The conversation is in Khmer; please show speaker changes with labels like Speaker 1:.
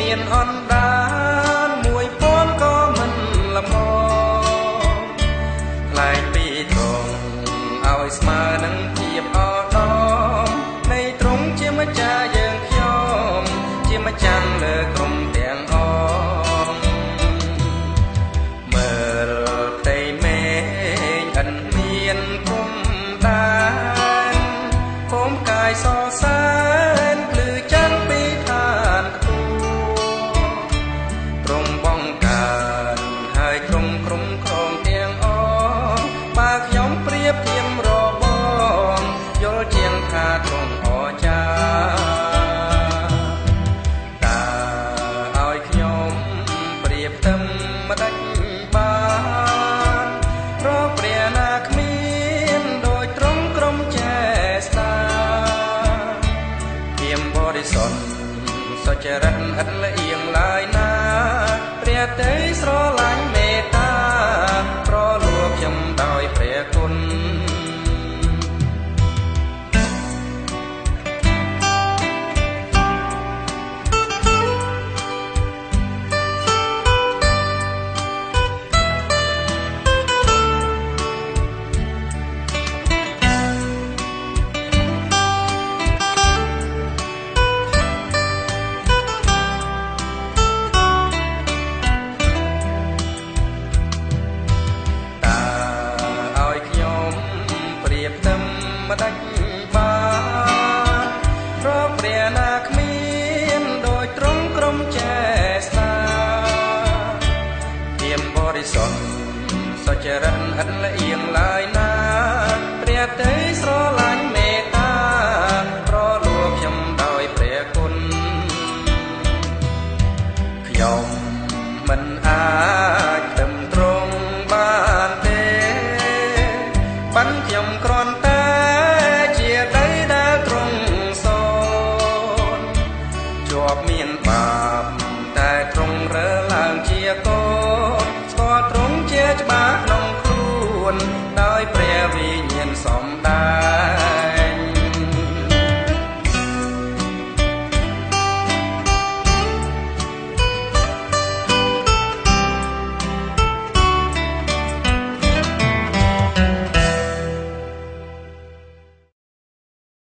Speaker 1: មានអណ្ដា ខាតបងអចាតើឲ្យខ្ញុំព្រៀបទឹមមិនដាច់បានព្រោះព្រះណាគ្មានដោយត្រង់ក្រុមចេស្តាធៀមបរិសុទ្ធសុចរិតឥតលៀងឡើយណា ព្រះទេស្រឡា ម្ដេចបានព្រោះព្រះណាគ្មានដោយត្រង់ក្រុមចែស្តាទៀមបរិសុទ្ធសុចរិតឥតលៀងឡើយណាព្រះទេស្រឡាញ់មេត្តាប្រលួខ្ញុំដោយព្រះគុណខ្ញុំមិនអា